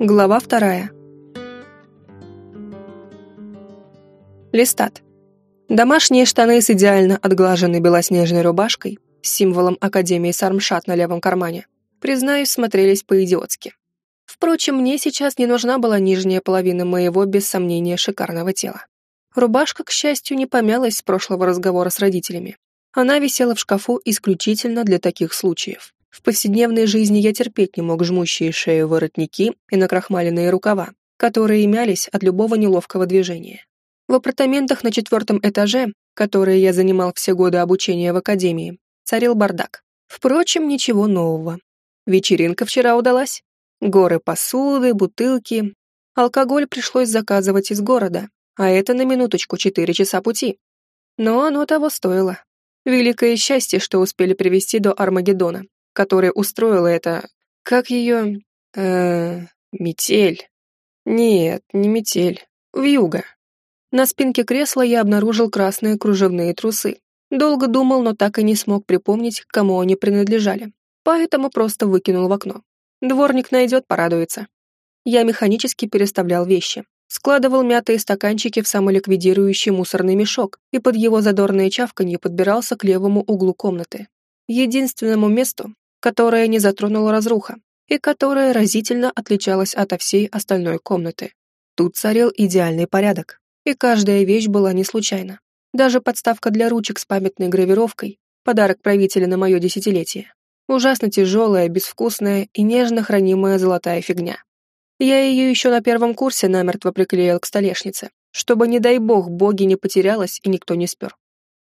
Глава вторая. Листат. Домашние штаны с идеально отглаженной белоснежной рубашкой с символом Академии Сармшат на левом кармане, признаюсь, смотрелись по-идиотски. Впрочем, мне сейчас не нужна была нижняя половина моего, без сомнения, шикарного тела. Рубашка, к счастью, не помялась с прошлого разговора с родителями. Она висела в шкафу исключительно для таких случаев. В повседневной жизни я терпеть не мог жмущие шею воротники и накрахмаленные рукава, которые мялись от любого неловкого движения. В апартаментах на четвертом этаже, которые я занимал все годы обучения в академии, царил бардак. Впрочем, ничего нового. Вечеринка вчера удалась. Горы посуды, бутылки. Алкоголь пришлось заказывать из города, а это на минуточку четыре часа пути. Но оно того стоило. Великое счастье, что успели привести до Армагеддона, которая устроила это... Как ее... э метель. Нет, не метель. Вьюга. На спинке кресла я обнаружил красные кружевные трусы. Долго думал, но так и не смог припомнить, кому они принадлежали. Поэтому просто выкинул в окно. Дворник найдет, порадуется. Я механически переставлял вещи, складывал мятые стаканчики в самоликвидирующий мусорный мешок и под его задорное чавканье подбирался к левому углу комнаты. Единственному месту, которое не затронула разруха и которое разительно отличалось ото всей остальной комнаты. Тут царил идеальный порядок, и каждая вещь была не случайна. Даже подставка для ручек с памятной гравировкой — подарок правителя на мое десятилетие. Ужасно тяжелая, безвкусная и нежно хранимая золотая фигня. Я ее еще на первом курсе намертво приклеил к столешнице, чтобы, не дай бог, боги не потерялась и никто не спер.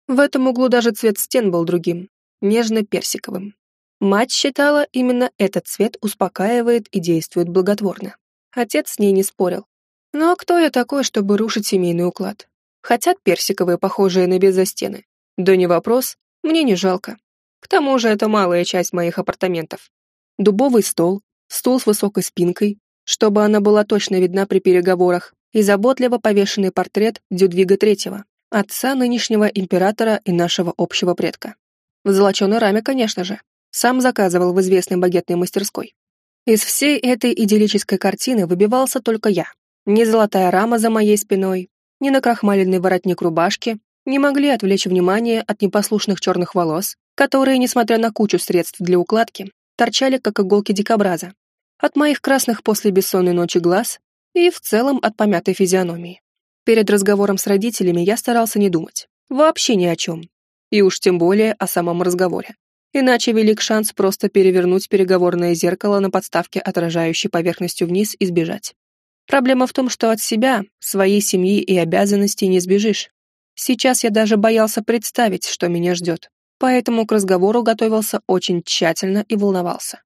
В этом углу даже цвет стен был другим, нежно-персиковым. Мать считала, именно этот цвет успокаивает и действует благотворно. Отец с ней не спорил. Ну а кто я такой, чтобы рушить семейный уклад? Хотят персиковые, похожие на беза стены. Да не вопрос, мне не жалко. К тому же это малая часть моих апартаментов. Дубовый стол, стул с высокой спинкой, чтобы она была точно видна при переговорах, и заботливо повешенный портрет Дюдвига III, отца нынешнего императора и нашего общего предка. В золоченой раме, конечно же. Сам заказывал в известной багетной мастерской. Из всей этой идиллической картины выбивался только я. Ни золотая рама за моей спиной, ни накрахмаленный воротник рубашки не могли отвлечь внимание от непослушных черных волос, которые, несмотря на кучу средств для укладки, торчали как иголки дикобраза, от моих красных после бессонной ночи глаз и в целом от помятой физиономии. Перед разговором с родителями я старался не думать. Вообще ни о чем. И уж тем более о самом разговоре. Иначе велик шанс просто перевернуть переговорное зеркало на подставке, отражающей поверхностью вниз, и сбежать. Проблема в том, что от себя, своей семьи и обязанностей не сбежишь. Сейчас я даже боялся представить, что меня ждет, поэтому к разговору готовился очень тщательно и волновался.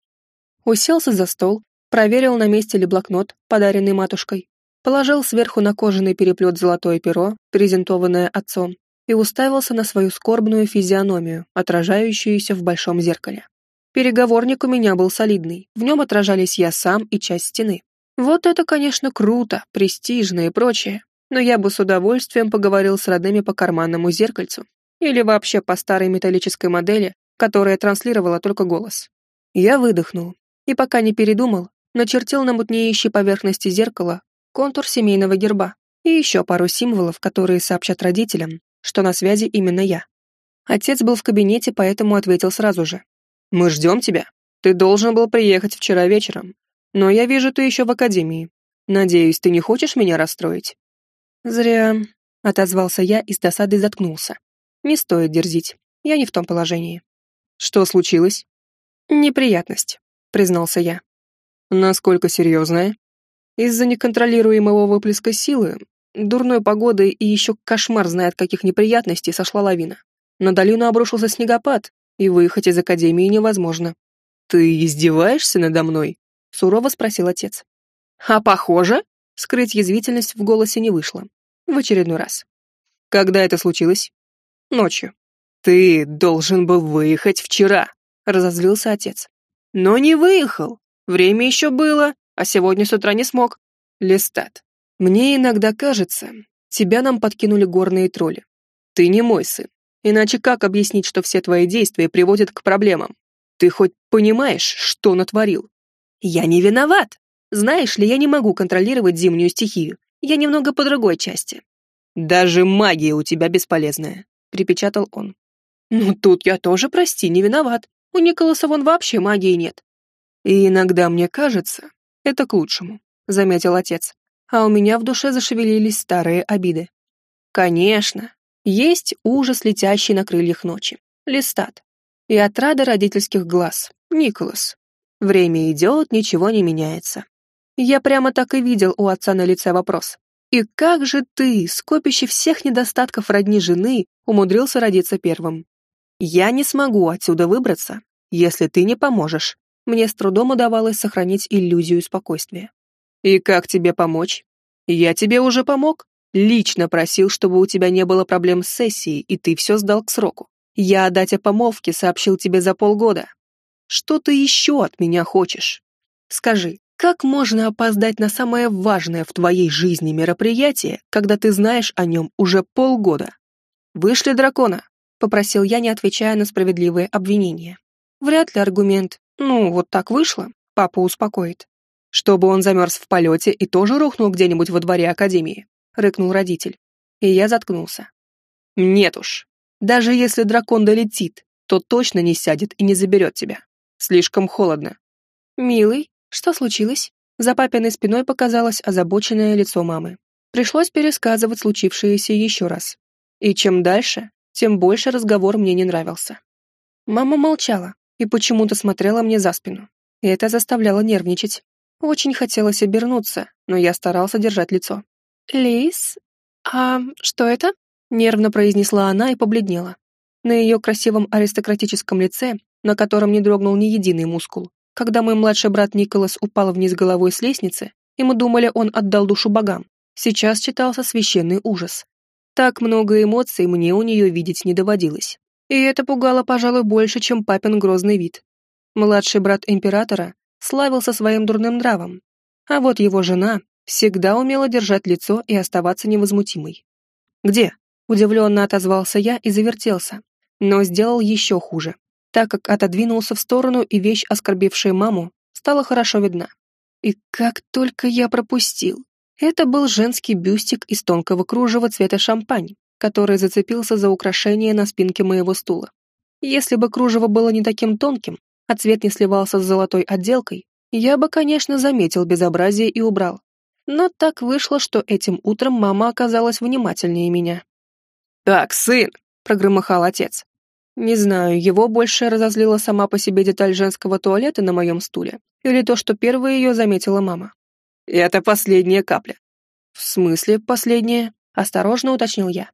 Уселся за стол, проверил, на месте ли блокнот, подаренный матушкой, положил сверху на кожаный переплет золотое перо, презентованное отцом, и уставился на свою скорбную физиономию, отражающуюся в большом зеркале. Переговорник у меня был солидный, в нем отражались я сам и часть стены. Вот это, конечно, круто, престижно и прочее, но я бы с удовольствием поговорил с родными по карманному зеркальцу или вообще по старой металлической модели, которая транслировала только голос. Я выдохнул, и пока не передумал, начертил на мутнеющей поверхности зеркала контур семейного герба и еще пару символов, которые сообщат родителям, что на связи именно я. Отец был в кабинете, поэтому ответил сразу же. «Мы ждем тебя. Ты должен был приехать вчера вечером. Но я вижу, ты еще в академии. Надеюсь, ты не хочешь меня расстроить?» «Зря», — отозвался я и с досадой заткнулся. «Не стоит дерзить. Я не в том положении». «Что случилось?» «Неприятность признался я. Насколько серьезная? Из-за неконтролируемого выплеска силы, дурной погоды и еще кошмар знает каких неприятностей сошла лавина. На долину обрушился снегопад, и выехать из академии невозможно. «Ты издеваешься надо мной?» — сурово спросил отец. «А похоже?» — скрыть язвительность в голосе не вышло. В очередной раз. «Когда это случилось?» «Ночью». «Ты должен был выехать вчера», — разозлился отец. Но не выехал. Время еще было, а сегодня с утра не смог. Листат. Мне иногда кажется, тебя нам подкинули горные тролли. Ты не мой сын. Иначе как объяснить, что все твои действия приводят к проблемам? Ты хоть понимаешь, что натворил? Я не виноват. Знаешь ли, я не могу контролировать зимнюю стихию. Я немного по другой части». «Даже магия у тебя бесполезная», — припечатал он. «Ну тут я тоже, прости, не виноват. У Николаса вон вообще магии нет». «И иногда мне кажется, это к лучшему», — заметил отец. А у меня в душе зашевелились старые обиды. «Конечно, есть ужас, летящий на крыльях ночи. Листат. И отрада родительских глаз. Николас. Время идет, ничего не меняется. Я прямо так и видел у отца на лице вопрос. И как же ты, скопище всех недостатков родни жены, умудрился родиться первым? Я не смогу отсюда выбраться, если ты не поможешь. Мне с трудом удавалось сохранить иллюзию спокойствия. И как тебе помочь? Я тебе уже помог. Лично просил, чтобы у тебя не было проблем с сессией, и ты все сдал к сроку. Я о дате помолвки сообщил тебе за полгода. Что ты еще от меня хочешь? Скажи, как можно опоздать на самое важное в твоей жизни мероприятие, когда ты знаешь о нем уже полгода? Вышли дракона, попросил я, не отвечая на справедливые обвинения. Вряд ли аргумент. Ну, вот так вышло. Папа успокоит. Чтобы он замерз в полете и тоже рухнул где-нибудь во дворе Академии, рыкнул родитель. И я заткнулся. Нет уж. Даже если дракон долетит, то точно не сядет и не заберет тебя. Слишком холодно. Милый, что случилось? За папиной спиной показалось озабоченное лицо мамы. Пришлось пересказывать случившееся еще раз. И чем дальше, тем больше разговор мне не нравился. Мама молчала и почему-то смотрела мне за спину. Это заставляло нервничать. Очень хотелось обернуться, но я старался держать лицо. «Лис? А что это?» Нервно произнесла она и побледнела. На ее красивом аристократическом лице, на котором не дрогнул ни единый мускул, когда мой младший брат Николас упал вниз головой с лестницы, и мы думали, он отдал душу богам, сейчас читался священный ужас. Так много эмоций мне у нее видеть не доводилось. И это пугало, пожалуй, больше, чем папин грозный вид. Младший брат императора славился своим дурным нравом, а вот его жена всегда умела держать лицо и оставаться невозмутимой. «Где?» — удивленно отозвался я и завертелся, но сделал еще хуже так как отодвинулся в сторону, и вещь, оскорбившая маму, стала хорошо видна. И как только я пропустил. Это был женский бюстик из тонкого кружева цвета шампань, который зацепился за украшение на спинке моего стула. Если бы кружево было не таким тонким, а цвет не сливался с золотой отделкой, я бы, конечно, заметил безобразие и убрал. Но так вышло, что этим утром мама оказалась внимательнее меня. «Так, сын!» — прогромыхал отец. Не знаю, его больше разозлила сама по себе деталь женского туалета на моем стуле, или то, что первой ее заметила мама. «Это последняя капля». «В смысле последняя?» — осторожно уточнил я.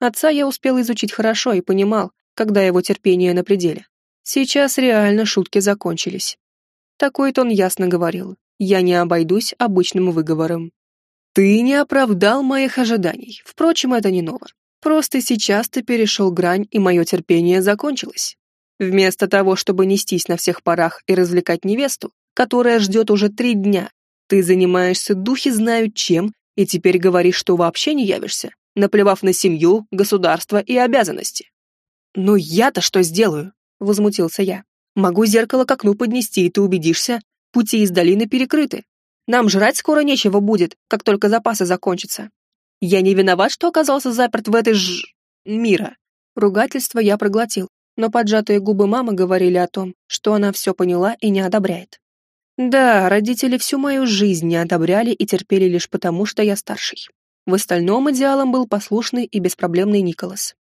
Отца я успел изучить хорошо и понимал, когда его терпение на пределе. Сейчас реально шутки закончились. Такой-то он ясно говорил. Я не обойдусь обычным выговором. «Ты не оправдал моих ожиданий. Впрочем, это не ново. Просто сейчас ты перешел грань, и мое терпение закончилось. Вместо того, чтобы нестись на всех парах и развлекать невесту, которая ждет уже три дня, ты занимаешься духи знают чем, и теперь говоришь, что вообще не явишься, наплевав на семью, государство и обязанности. «Ну я-то что сделаю?» — возмутился я. «Могу зеркало к окну поднести, и ты убедишься, пути из долины перекрыты. Нам жрать скоро нечего будет, как только запасы закончатся. Я не виноват, что оказался заперт в этой ж... мира. Ругательство я проглотил, но поджатые губы мамы говорили о том, что она все поняла и не одобряет. Да, родители всю мою жизнь не одобряли и терпели лишь потому, что я старший. В остальном идеалом был послушный и беспроблемный Николас.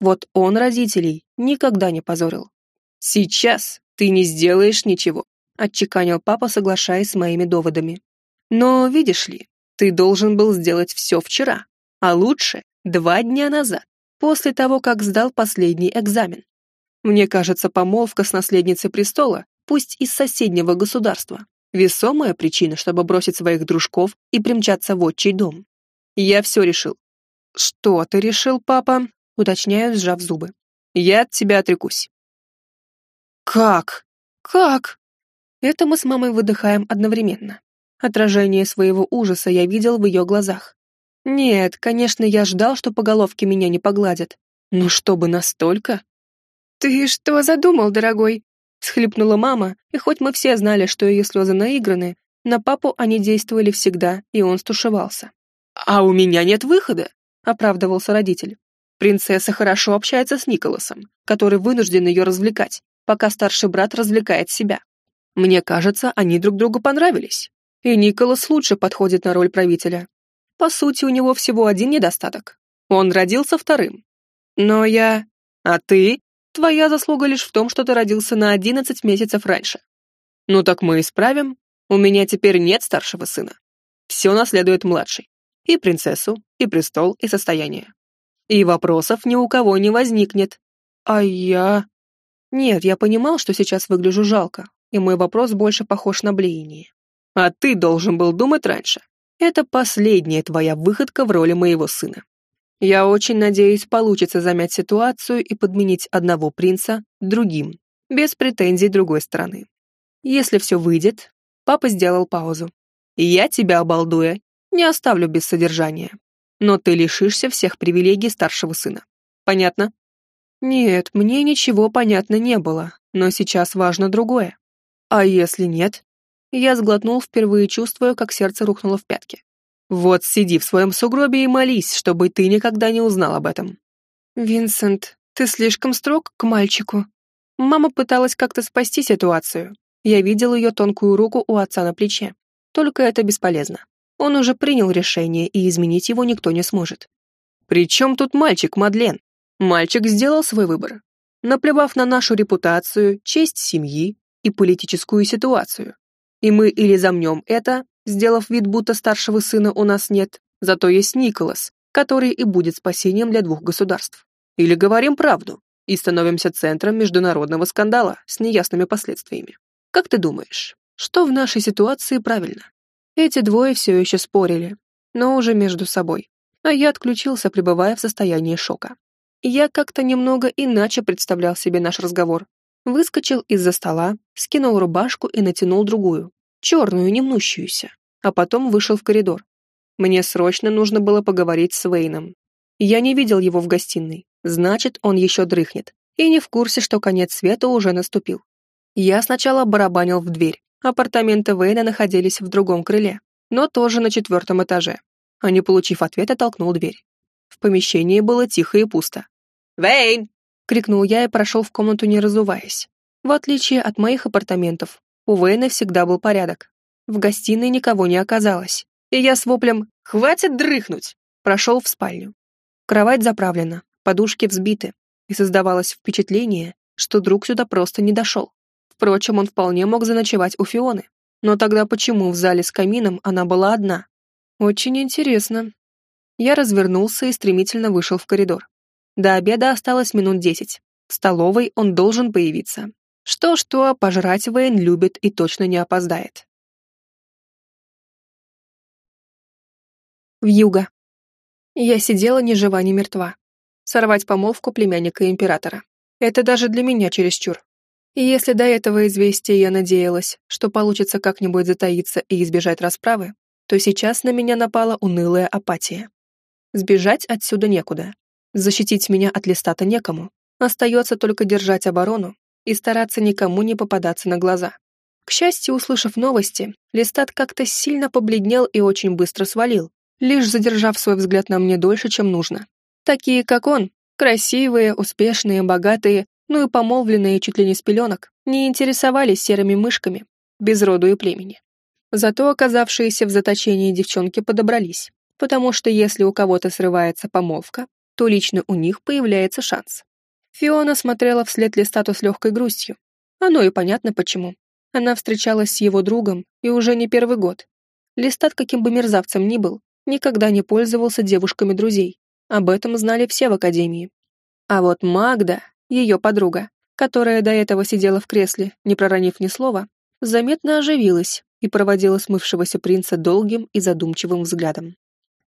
Вот он родителей никогда не позорил. «Сейчас ты не сделаешь ничего», — отчеканил папа, соглашаясь с моими доводами. «Но, видишь ли, ты должен был сделать все вчера, а лучше два дня назад, после того, как сдал последний экзамен. Мне кажется, помолвка с наследницей престола, пусть из соседнего государства, весомая причина, чтобы бросить своих дружков и примчаться в отчий дом. Я все решил. Что ты решил, папа? Уточняю, сжав зубы. Я от тебя отрекусь. Как? Как? Это мы с мамой выдыхаем одновременно. Отражение своего ужаса я видел в ее глазах. Нет, конечно, я ждал, что по головке меня не погладят. Но чтобы настолько? «Ты что задумал, дорогой?» — схлипнула мама, и хоть мы все знали, что ее слезы наиграны, На папу они действовали всегда, и он стушевался. «А у меня нет выхода», — оправдывался родитель. «Принцесса хорошо общается с Николасом, который вынужден ее развлекать, пока старший брат развлекает себя. Мне кажется, они друг другу понравились. И Николас лучше подходит на роль правителя. По сути, у него всего один недостаток. Он родился вторым. Но я... А ты? Твоя заслуга лишь в том, что ты родился на одиннадцать месяцев раньше. Ну так мы исправим. У меня теперь нет старшего сына. Все наследует младший. И принцессу, и престол, и состояние. И вопросов ни у кого не возникнет. А я... Нет, я понимал, что сейчас выгляжу жалко, и мой вопрос больше похож на блеяние. А ты должен был думать раньше. Это последняя твоя выходка в роли моего сына. Я очень надеюсь, получится замять ситуацию и подменить одного принца другим, без претензий другой стороны. Если все выйдет, папа сделал паузу. Я тебя, обалдуя, не оставлю без содержания. Но ты лишишься всех привилегий старшего сына. Понятно? Нет, мне ничего понятно не было, но сейчас важно другое. А если нет? Я сглотнул впервые, чувствуя, как сердце рухнуло в пятки. Вот сиди в своем сугробе и молись, чтобы ты никогда не узнал об этом. Винсент, ты слишком строг к мальчику. Мама пыталась как-то спасти ситуацию. Я видел ее тонкую руку у отца на плече. Только это бесполезно. Он уже принял решение, и изменить его никто не сможет. «При чем тут мальчик, Мадлен? Мальчик сделал свой выбор, наплевав на нашу репутацию, честь семьи и политическую ситуацию. И мы или замнем это, сделав вид, будто старшего сына у нас нет, зато есть Николас, который и будет спасением для двух государств. Или говорим правду и становимся центром международного скандала с неясными последствиями. Как ты думаешь, что в нашей ситуации правильно? Эти двое все еще спорили, но уже между собой. А я отключился, пребывая в состоянии шока. Я как-то немного иначе представлял себе наш разговор, Выскочил из-за стола, скинул рубашку и натянул другую, черную, не мнущуюся, а потом вышел в коридор. Мне срочно нужно было поговорить с Вейном. Я не видел его в гостиной, значит, он еще дрыхнет, и не в курсе, что конец света уже наступил. Я сначала барабанил в дверь. Апартаменты Вейна находились в другом крыле, но тоже на четвертом этаже. А не получив ответа, толкнул дверь. В помещении было тихо и пусто. «Вейн!» крикнул я и прошел в комнату, не разуваясь. В отличие от моих апартаментов, у Вейна всегда был порядок. В гостиной никого не оказалось, и я с воплем «Хватит дрыхнуть!» прошел в спальню. Кровать заправлена, подушки взбиты, и создавалось впечатление, что друг сюда просто не дошел. Впрочем, он вполне мог заночевать у Фионы. Но тогда почему в зале с камином она была одна? Очень интересно. Я развернулся и стремительно вышел в коридор. До обеда осталось минут десять. В столовой он должен появиться. Что-что, пожрать Вейн любит и точно не опоздает. В юго. Я сидела ни жива, ни мертва. Сорвать помолвку племянника императора. Это даже для меня чересчур. И если до этого известия я надеялась, что получится как-нибудь затаиться и избежать расправы, то сейчас на меня напала унылая апатия. Сбежать отсюда некуда. Защитить меня от листата некому. Остается только держать оборону и стараться никому не попадаться на глаза. К счастью, услышав новости, листат как-то сильно побледнел и очень быстро свалил, лишь задержав свой взгляд на мне дольше, чем нужно. Такие, как он, красивые, успешные, богатые, ну и помолвленные чуть ли не с пеленок, не интересовались серыми мышками, без роду и племени. Зато оказавшиеся в заточении девчонки подобрались, потому что если у кого-то срывается помолвка, то лично у них появляется шанс. Фиона смотрела вслед Листату с легкой грустью. Оно и понятно почему. Она встречалась с его другом и уже не первый год. Листат, каким бы мерзавцем ни был, никогда не пользовался девушками друзей. Об этом знали все в академии. А вот Магда, ее подруга, которая до этого сидела в кресле, не проронив ни слова, заметно оживилась и проводила смывшегося принца долгим и задумчивым взглядом.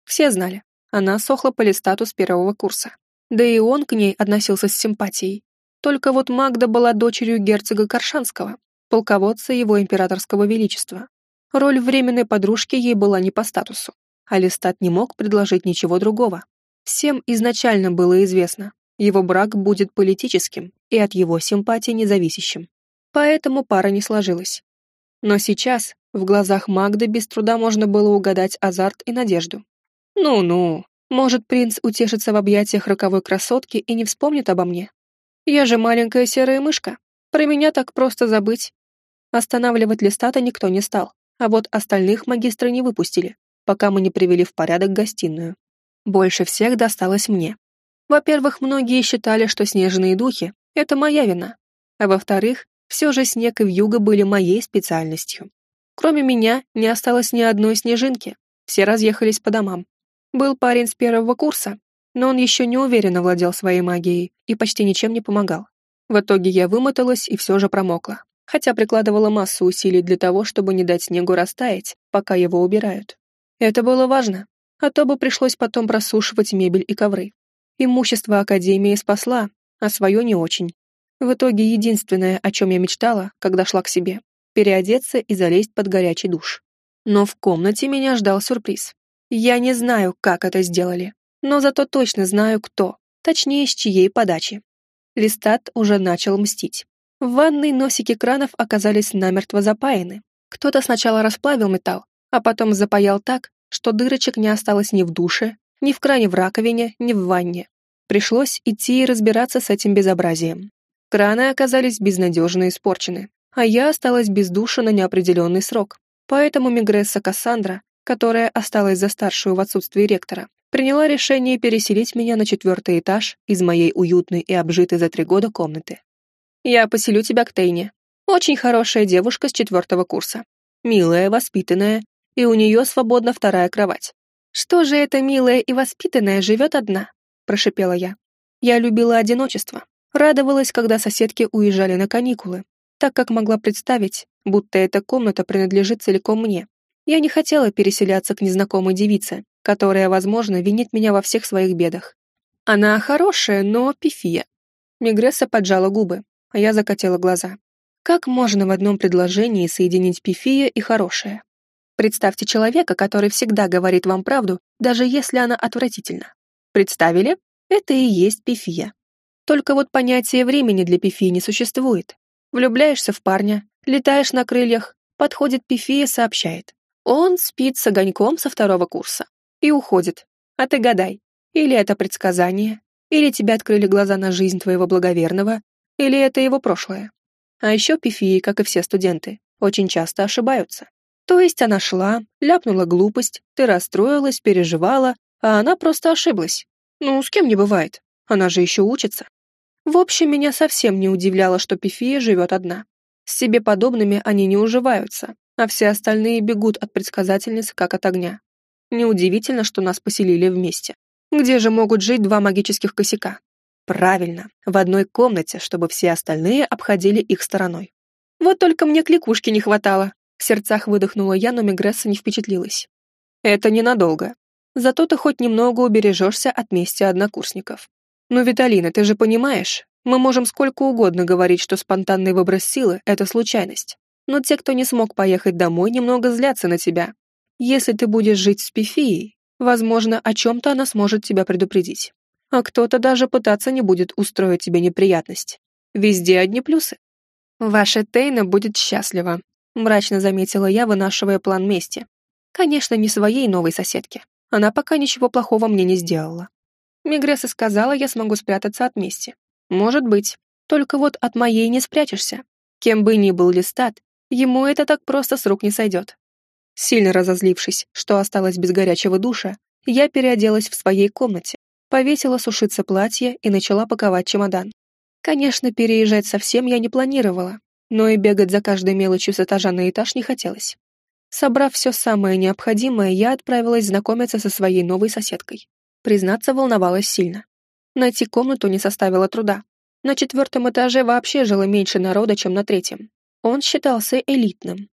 Все знали, она сохла по листату с первого курса. Да и он к ней относился с симпатией. Только вот Магда была дочерью герцога Коршанского, полководца его императорского величества. Роль временной подружки ей была не по статусу, а Листат не мог предложить ничего другого. Всем изначально было известно, его брак будет политическим и от его симпатии независящим. Поэтому пара не сложилась. Но сейчас, В глазах Магды без труда можно было угадать азарт и надежду. Ну-ну, может, принц утешится в объятиях роковой красотки и не вспомнит обо мне? Я же маленькая серая мышка. Про меня так просто забыть. Останавливать Листата никто не стал, а вот остальных магистры не выпустили, пока мы не привели в порядок гостиную. Больше всех досталось мне. Во-первых, многие считали, что снежные духи — это моя вина, а во-вторых, все же снег и вьюга были моей специальностью. Кроме меня не осталось ни одной снежинки, все разъехались по домам. Был парень с первого курса, но он еще не уверенно владел своей магией и почти ничем не помогал. В итоге я вымоталась и все же промокла, хотя прикладывала массу усилий для того, чтобы не дать снегу растаять, пока его убирают. Это было важно, а то бы пришлось потом просушивать мебель и ковры. Имущество Академии спасла, а свое не очень. В итоге единственное, о чем я мечтала, когда шла к себе, переодеться и залезть под горячий душ. Но в комнате меня ждал сюрприз. Я не знаю, как это сделали, но зато точно знаю, кто, точнее, с чьей подачи. Листат уже начал мстить. В ванной носики кранов оказались намертво запаяны. Кто-то сначала расплавил металл, а потом запаял так, что дырочек не осталось ни в душе, ни в кране в раковине, ни в ванне. Пришлось идти и разбираться с этим безобразием. Краны оказались безнадежно испорчены, а я осталась без душа на неопределенный срок. Поэтому Мигресса Кассандра, которая осталась за старшую в отсутствии ректора, приняла решение переселить меня на четвертый этаж из моей уютной и обжитой за три года комнаты. «Я поселю тебя к Тейне. Очень хорошая девушка с четвертого курса. Милая, воспитанная, и у нее свободна вторая кровать. Что же эта милая и воспитанная живет одна?» – прошипела я. Я любила одиночество, радовалась, когда соседки уезжали на каникулы, так как могла представить, будто эта комната принадлежит целиком мне. Я не хотела переселяться к незнакомой девице, которая, возможно, винит меня во всех своих бедах. Она хорошая, но пифия. Мигресса поджала губы, а я закатила глаза. Как можно в одном предложении соединить пифия и хорошее? Представьте человека, который всегда говорит вам правду, даже если она отвратительна. Представили? Это и есть пифия. Только вот понятия времени для пифии не существует. Влюбляешься в парня, летаешь на крыльях, подходит пифия, сообщает. Он спит с огоньком со второго курса и уходит. А ты гадай, или это предсказание, или тебе открыли глаза на жизнь твоего благоверного, или это его прошлое. А еще пифии, как и все студенты, очень часто ошибаются. То есть она шла, ляпнула глупость, ты расстроилась, переживала, а она просто ошиблась. Ну, с кем не бывает, она же еще учится. В общем, меня совсем не удивляло, что Пифия живет одна. С себе подобными они не уживаются, а все остальные бегут от предсказательницы как от огня. Неудивительно, что нас поселили вместе. Где же могут жить два магических косяка? Правильно, в одной комнате, чтобы все остальные обходили их стороной. Вот только мне кликушки не хватало. В сердцах выдохнула я, но Мегресса не впечатлилась. Это ненадолго. Зато ты хоть немного убережешься от мести однокурсников. Но, Виталина, ты же понимаешь, мы можем сколько угодно говорить, что спонтанный выброс силы — это случайность. Но те, кто не смог поехать домой, немного злятся на тебя. Если ты будешь жить с Пифией, возможно, о чем-то она сможет тебя предупредить. А кто-то даже пытаться не будет устроить тебе неприятность. Везде одни плюсы. Ваша Тейна будет счастлива, мрачно заметила я, вынашивая план мести. Конечно, не своей новой соседке. Она пока ничего плохого мне не сделала. Мигресса сказала, я смогу спрятаться от мести. Может быть. Только вот от моей не спрячешься. Кем бы ни был Листат, ему это так просто с рук не сойдет. Сильно разозлившись, что осталось без горячего душа, я переоделась в своей комнате, повесила сушиться платье и начала паковать чемодан. Конечно, переезжать совсем я не планировала, но и бегать за каждой мелочью с этажа на этаж не хотелось. Собрав все самое необходимое, я отправилась знакомиться со своей новой соседкой. Признаться, волновалась сильно. Найти комнату не составило труда. На четвертом этаже вообще жило меньше народа, чем на третьем. Он считался элитным.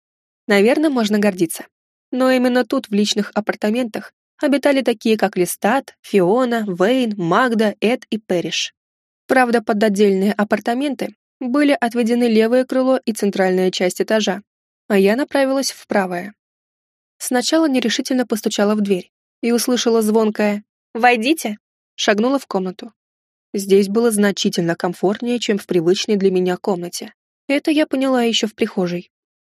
Наверное, можно гордиться. Но именно тут, в личных апартаментах, обитали такие, как Листат, Фиона, Вейн, Магда, Эд и Перриш. Правда, под отдельные апартаменты были отведены левое крыло и центральная часть этажа, а я направилась в правое. Сначала нерешительно постучала в дверь и услышала звонкое «Войдите!» Шагнула в комнату. Здесь было значительно комфортнее, чем в привычной для меня комнате. Это я поняла еще в прихожей.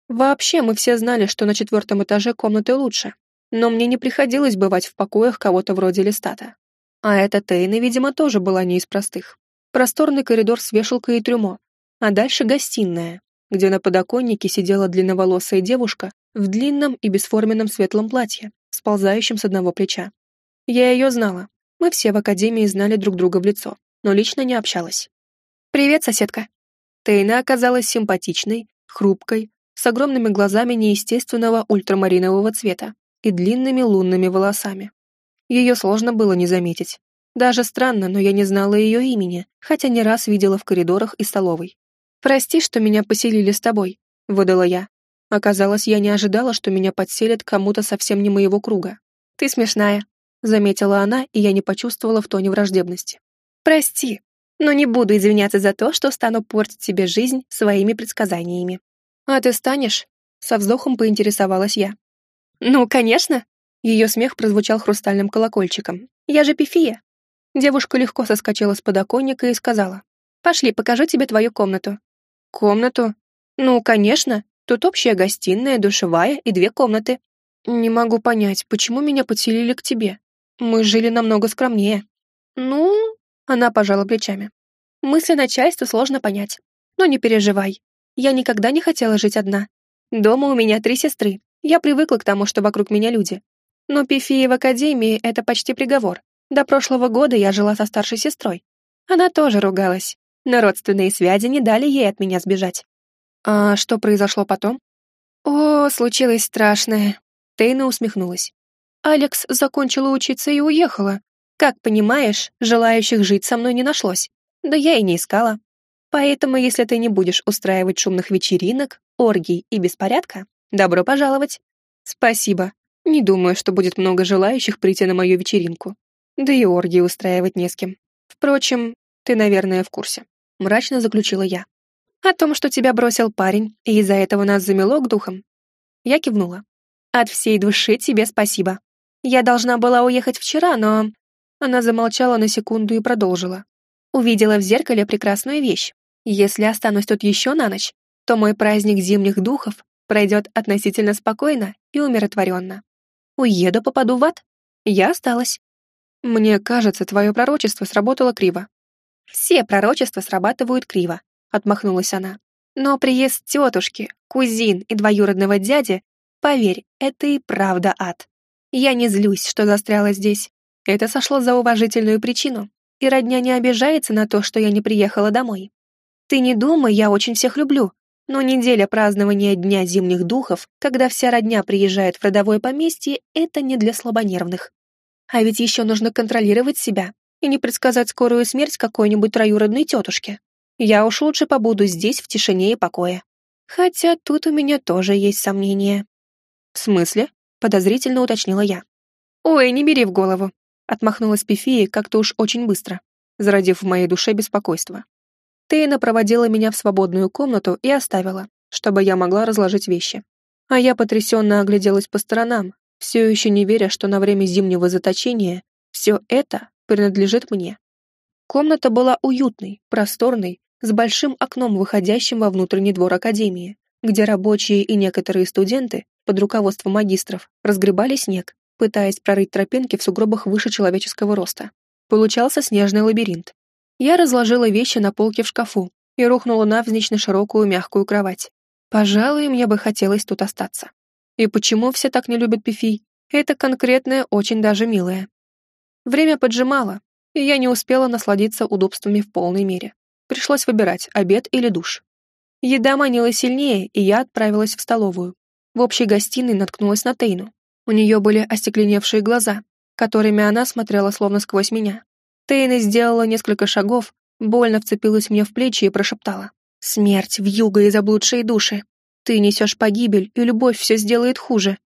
Вообще, мы все знали, что на четвертом этаже комнаты лучше, но мне не приходилось бывать в покоях кого-то вроде Листата. А эта Тейна, видимо, тоже была не из простых. Просторный коридор с вешалкой и трюмо, а дальше гостиная, где на подоконнике сидела длинноволосая девушка в длинном и бесформенном светлом платье, сползающем с одного плеча. Я ее знала. Мы все в академии знали друг друга в лицо, но лично не общалась. «Привет, соседка». Тейна оказалась симпатичной, хрупкой, с огромными глазами неестественного ультрамаринового цвета и длинными лунными волосами. Ее сложно было не заметить. Даже странно, но я не знала ее имени, хотя не раз видела в коридорах и столовой. «Прости, что меня поселили с тобой», — выдала я. Оказалось, я не ожидала, что меня подселят кому-то совсем не моего круга. «Ты смешная», — заметила она, и я не почувствовала в тоне враждебности. «Прости, но не буду извиняться за то, что стану портить себе жизнь своими предсказаниями». «А ты станешь?» — со вздохом поинтересовалась я. «Ну, конечно!» Ее смех прозвучал хрустальным колокольчиком. «Я же Пифия!» Девушка легко соскочила с подоконника и сказала. «Пошли, покажу тебе твою комнату». «Комнату?» «Ну, конечно. Тут общая гостиная, душевая и две комнаты». «Не могу понять, почему меня подселили к тебе? Мы жили намного скромнее». «Ну...» Она пожала плечами. «Мысли начальства сложно понять. Но не переживай. Я никогда не хотела жить одна. Дома у меня три сестры. Я привыкла к тому, что вокруг меня люди. Но Пифии в академии — это почти приговор. До прошлого года я жила со старшей сестрой. Она тоже ругалась, но родственные связи не дали ей от меня сбежать. А что произошло потом? О, случилось страшное. Тейна усмехнулась. Алекс закончила учиться и уехала. Как понимаешь, желающих жить со мной не нашлось. Да я и не искала. Поэтому, если ты не будешь устраивать шумных вечеринок, оргий и беспорядка, добро пожаловать. Спасибо. Не думаю, что будет много желающих прийти на мою вечеринку. Да и оргии устраивать не с кем. Впрочем, ты, наверное, в курсе. Мрачно заключила я. О том, что тебя бросил парень, и из-за этого нас замело к духам. Я кивнула. От всей души тебе спасибо. Я должна была уехать вчера, но... Она замолчала на секунду и продолжила. Увидела в зеркале прекрасную вещь. Если останусь тут еще на ночь, то мой праздник зимних духов пройдет относительно спокойно и умиротворенно. Уеду, попаду в ад. Я осталась. Мне кажется, твое пророчество сработало криво. Все пророчества срабатывают криво, отмахнулась она. Но приезд тетушки, кузин и двоюродного дяди, поверь, это и правда ад. Я не злюсь, что застряла здесь. Это сошло за уважительную причину, и родня не обижается на то, что я не приехала домой. Ты не думай, я очень всех люблю, но неделя празднования Дня зимних духов, когда вся родня приезжает в родовое поместье, это не для слабонервных. А ведь еще нужно контролировать себя и не предсказать скорую смерть какой-нибудь троюродной тетушке. Я уж лучше побуду здесь в тишине и покое. Хотя тут у меня тоже есть сомнения. В смысле? Подозрительно уточнила я. Ой, не бери в голову. Отмахнулась Пифия как-то уж очень быстро, зародив в моей душе беспокойство. Тейна проводила меня в свободную комнату и оставила, чтобы я могла разложить вещи. А я потрясенно огляделась по сторонам, все еще не веря, что на время зимнего заточения все это принадлежит мне. Комната была уютной, просторной, с большим окном, выходящим во внутренний двор Академии, где рабочие и некоторые студенты под руководством магистров разгребали снег, пытаясь прорыть тропинки в сугробах выше человеческого роста. Получался снежный лабиринт. Я разложила вещи на полке в шкафу и рухнула навзничь на широкую мягкую кровать. Пожалуй, мне бы хотелось тут остаться. И почему все так не любят пифий? Это конкретное очень даже милое. Время поджимало, и я не успела насладиться удобствами в полной мере. Пришлось выбирать, обед или душ. Еда манила сильнее, и я отправилась в столовую. В общей гостиной наткнулась на Тейну. У нее были остекленевшие глаза, которыми она смотрела словно сквозь меня. Тейна сделала несколько шагов, больно вцепилась мне в плечи и прошептала. «Смерть, вьюга и заблудшие души. Ты несешь погибель, и любовь все сделает хуже».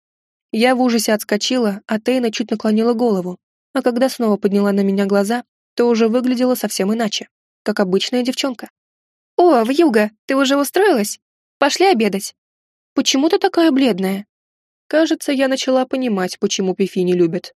Я в ужасе отскочила, а Тейна чуть наклонила голову, а когда снова подняла на меня глаза, то уже выглядела совсем иначе, как обычная девчонка. «О, вьюга, ты уже устроилась? Пошли обедать». «Почему ты такая бледная?» Кажется, я начала понимать, почему Пифи не любят.